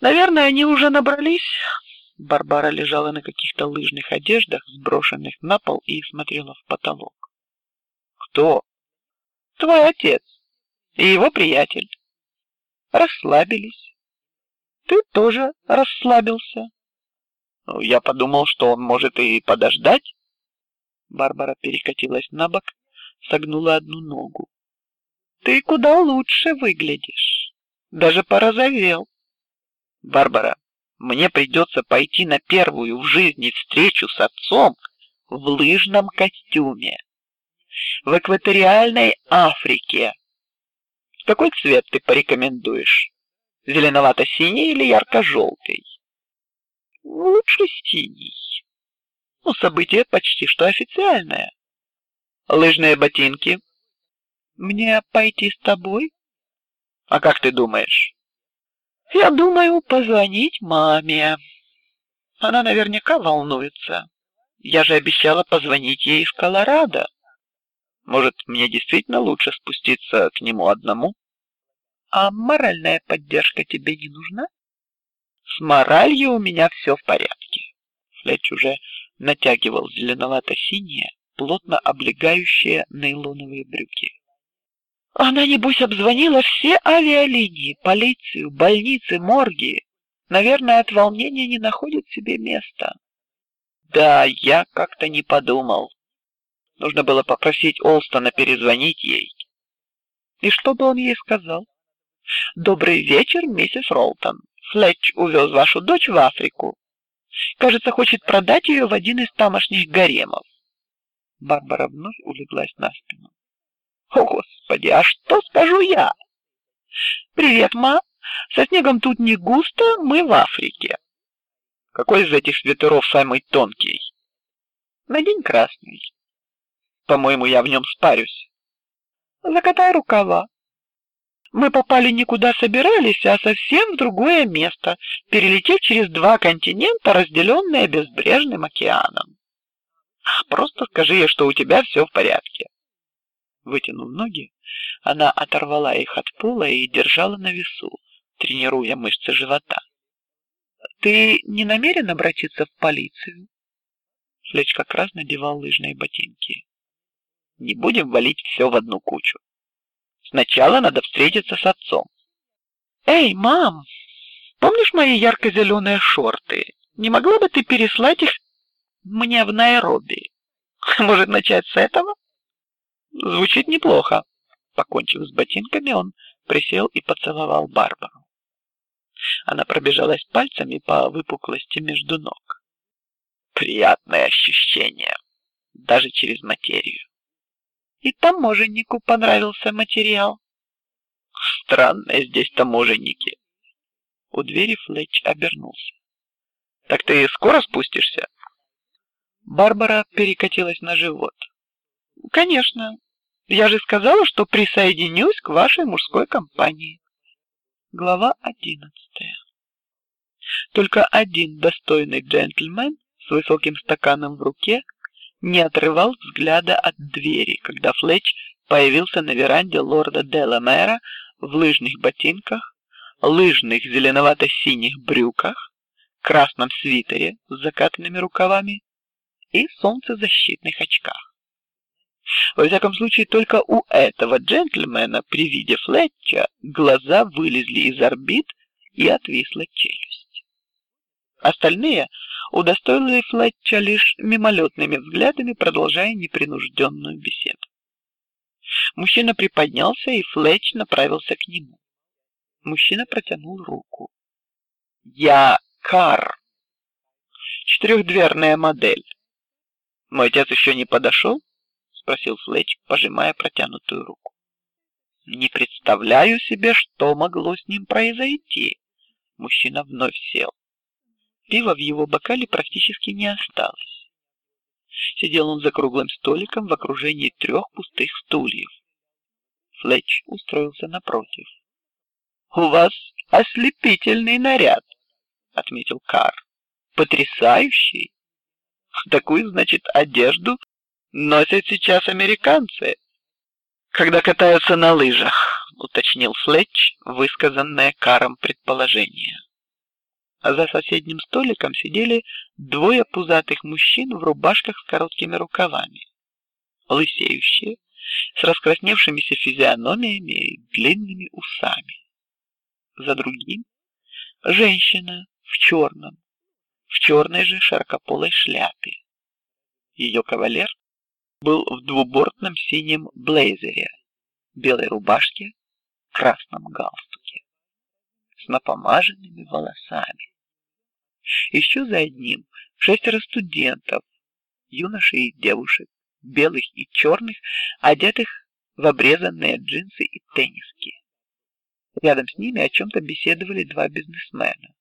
Наверное, они уже набрались. Барбара лежала на каких-то лыжных одеждах, сброшенных на пол, и смотрела в потолок. Кто? Твой отец и его приятель. Расслабились. Ты тоже расслабился. Ну, я подумал, что он может и подождать. Барбара перекатилась на бок, согнула одну ногу. Ты куда лучше выглядишь, даже порозовел. Барбара, мне придется пойти на первую в жизни встречу с отцом в лыжном костюме в экваториальной Африке. Какой цвет ты порекомендуешь? Зеленовато-синий или ярко-желтый? Лучше синий. Ну, событие почти что официальное. Лыжные ботинки. Мне пойти с тобой? А как ты думаешь? Я думаю позвонить маме. Она наверняка волнуется. Я же обещала позвонить ей из Колорадо. Может, мне действительно лучше спуститься к нему одному? А моральная поддержка тебе не нужна? С моралью у меня все в порядке. Флетч уже натягивал зеленовато-синие, плотно облегающие нейлоновые брюки. Она небось обзвонила все авиалинии, полицию, больницы, морги. Наверное, от волнения не находит себе места. Да, я как-то не подумал. Нужно было попросить Олстона перезвонить ей. И что бы он ей сказал? Добрый вечер, миссис Ролтон. Флетч увез вашу дочь в Африку. Кажется, хочет продать ее в один из тамошних гаремов. Барбара вновь улеглась на спину. О, господи, а что скажу я? Привет, ма. Со снегом тут не густо, мы в Африке. Какой из этих свитеров самый тонкий? Надень красный. По-моему, я в нем спарюсь. Закатай рукава. Мы попали никуда собирались, а совсем в другое место, перелетев через два континента, разделенные безбрежным океаном. Просто скажи что у тебя все в порядке. Вытянув ноги, она оторвала их от пола и держала на весу, тренируя мышцы живота. Ты не намерен обратиться в полицию? Флеч как раз надевал лыжные ботинки. Не будем валить все в одну кучу. Сначала надо встретиться с отцом. Эй, мам, помнишь мои ярко-зеленые шорты? Не могла бы ты переслать их мне в Найроби? Может начать с этого? Звучит неплохо. Покончив с ботинками, он присел и поцеловал Барбару. Она пробежалась пальцами по выпуклости между ног. Приятное ощущение, даже через материю. И таможеннику понравился материал. Странные здесь таможенники. У двери Флетч обернулся. Так ты скоро спустишься? Барбара перекатилась на живот. Конечно. Я же сказала, что присоединюсь к вашей мужской компании. Глава одиннадцатая. Только один достойный джентльмен с высоким стаканом в руке не отрывал взгляда от двери, когда Флетч появился на веранде лорда Деламера в лыжных ботинках, лыжных зеленовато-синих брюках, красном свитере с закатанными рукавами и солнцезащитных очках. Во всяком случае, только у этого джентльмена при виде Флетча глаза вылезли из орбит и отвисла челюсть. Остальные удостоили Флетча лишь мимолетными взглядами, продолжая непринужденную беседу. Мужчина приподнялся, и Флетч направился к нему. Мужчина протянул руку. Я Кар. Четырехдверная модель. Мой отец еще не подошел? Спросил Флетч, пожимая протянутую руку. Не представляю себе, что могло с ним произойти. Мужчина вновь сел. Пива в его бокале практически не осталось. Сидел он за круглым столиком в окружении трех пустых стульев. Флетч устроился напротив. У вас ослепительный наряд, отметил Кар. Потрясающий. Такую, значит, одежду носят сейчас американцы, когда катаются на лыжах, уточнил Флетч высказанное Каром предположение. а за соседним столиком сидели двое пузатых мужчин в рубашках с короткими рукавами, лысеющие, с раскрасневшимися физиономиями и длинными усами. За другим женщина в черном, в черной же широкополой шляпе. Ее кавалер был в двубортном синем блейзере, белой рубашке, красном галстуке, с напомаженными волосами. Еще за одним шестеро студентов, юношей и девушек, белых и черных, одетых в обрезанные джинсы и тенниски. Рядом с ними о чем-то беседовали два бизнесмена.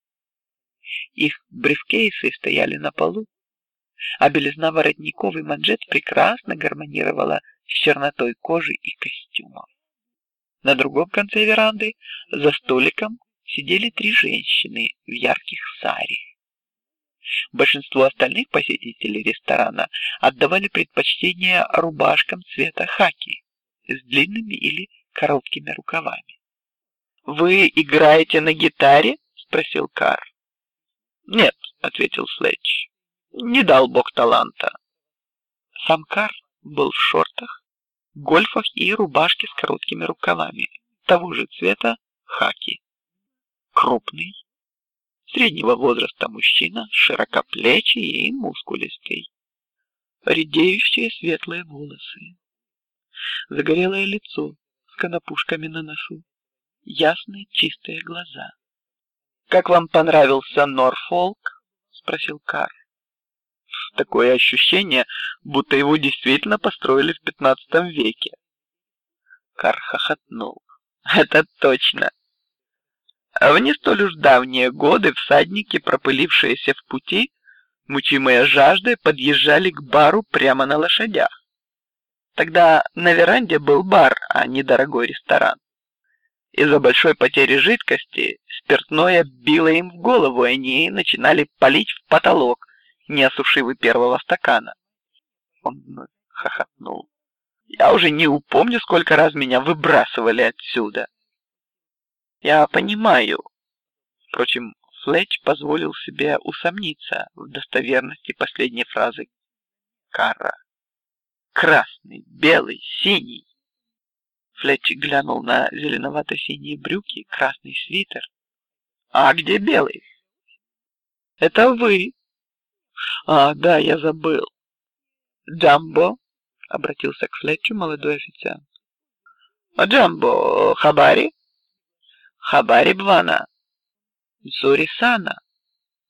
Их брифкейсы стояли на полу, а белизна воротников и манжет прекрасно гармонировала с чернотой кожи и костюмов. На другом конце веранды за столиком сидели три женщины в ярких сари. Большинство остальных посетителей ресторана отдавали предпочтение рубашкам цвета хаки с длинными или короткими рукавами. Вы играете на гитаре? спросил Кар. Нет, ответил Флетч. Не дал Бог таланта. Сам Кар был в шортах, гольфах и рубашке с короткими рукавами того же цвета хаки. Крупный, среднего возраста мужчина, широкоплечий и мускулистый, редеющие светлые волосы, загорелое лицо с конопушками на носу, ясные чистые глаза. Как вам понравился Норфолк? спросил Кар. Такое ощущение, будто его действительно построили в пятнадцатом веке. Кар хохотнул. Это точно. А в не столь уж давние годы всадники, пропылившиеся в пути, мучимые жаждой, подъезжали к бару прямо на лошадях. Тогда на веранде был бар, а не дорогой ресторан. Из-за большой потери жидкости спиртное било им в голову, и они начинали палить в потолок, не осушив и первого стакана. Он хохотнул. Я уже не упомню, сколько раз меня выбрасывали отсюда. Я понимаю. Впрочем, Флетч позволил себе усомниться в достоверности последней фразы Карра. Красный, белый, синий. Флетч глянул на зеленовато-синие брюки, красный свитер. А где белый? Это вы. А, да, я забыл. Джамбо, обратился к Флетчу молодой официант. А Джамбо, Хабари? Хабари Бвана. Зурисана.